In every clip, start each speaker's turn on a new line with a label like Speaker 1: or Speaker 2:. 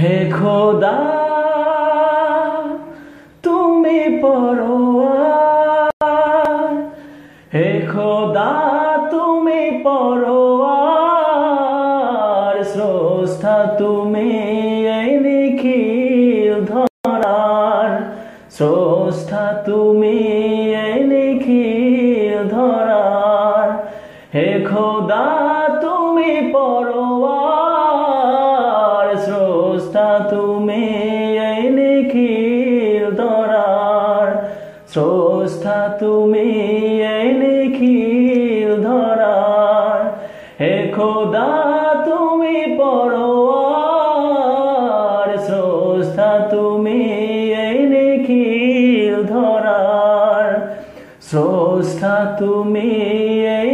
Speaker 1: হে খোদা, তুমি পরোয়ার। হে খোদা, তুমি পরোয়ার। স্রষ্টা, তুমি এই নিখিল ধরার। স্রষ্টা, তুমি এই নিখিল ধরার। হে খোদা, তুমি পরোয়ার। স্রষ্টা তুমি এই নিখিল ধরার। স্রষ্টা তুমি এই নিখিল ধরার। হে খোদা, তুমি পরোয়ার। স্রষ্টা তুমি এই নিখিল ধরার। স্রষ্টা তুমি এই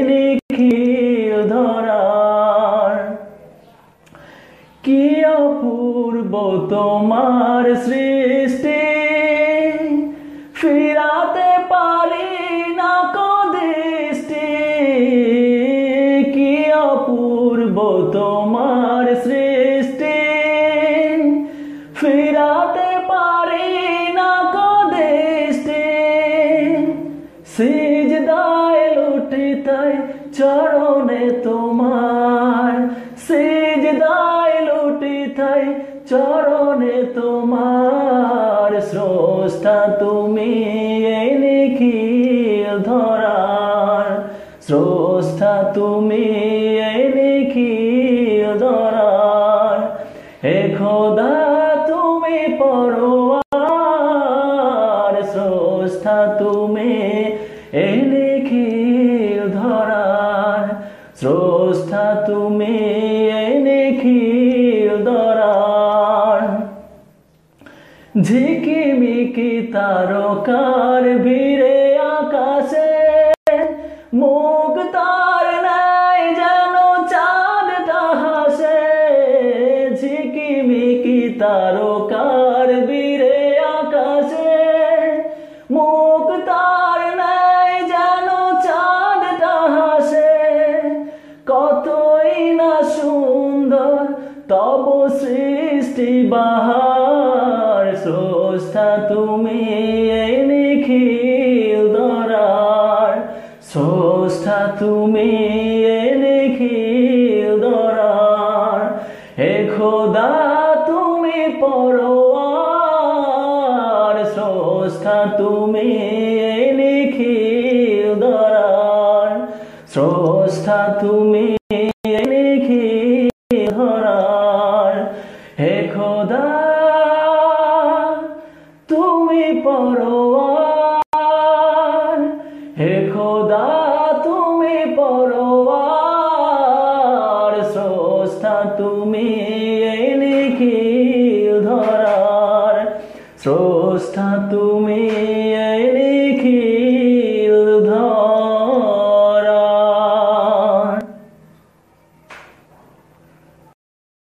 Speaker 1: কি অপূর্ব তোমার সৃষ্টি? ফিরাতে পারি না কদৃষ্টি কি অপূর্ব তোমার সৃষ্টি? ফিরাতে পারি না কদৃষ্টি সিজদায় লুটিতাই চরণে তোমার লুটিতাই চরণে তোমার স্রষ্টা তুমি এই নিখিল ধরার। স্রষ্টা তুমি এই নিখিল ধরার। হে খোদা, তুমি পরোয়ার। স্রষ্টা তুমি এই নিখিল ধরার। স্রষ্টা তুমি ঝিকিমিকি তারকার ভিড়ে আকাশে? মুখ তার নাই যেন চাঁদটা হাসে। ঝিকিমিকি তারকার ভিড়ে আকাশে। মুখ তার নাই যেন চাঁদটা হাসে। কতই না সুন্দর তব সৃষ্টি বাহার স্রষ্টা তুমি এই নিখিল দরার স্রষ্টা তুমি এই নিখিল দরার হে খোদা তুমি পরোয়ার স্রষ্টা তুমি এই নিখিল দরার স্রষ্টা তুমি তুমি পরোয়ার। হে খোদা তুমি পরোয়ার। স্রষ্টা তুমি এই নিখিল ধরার। স্রষ্টা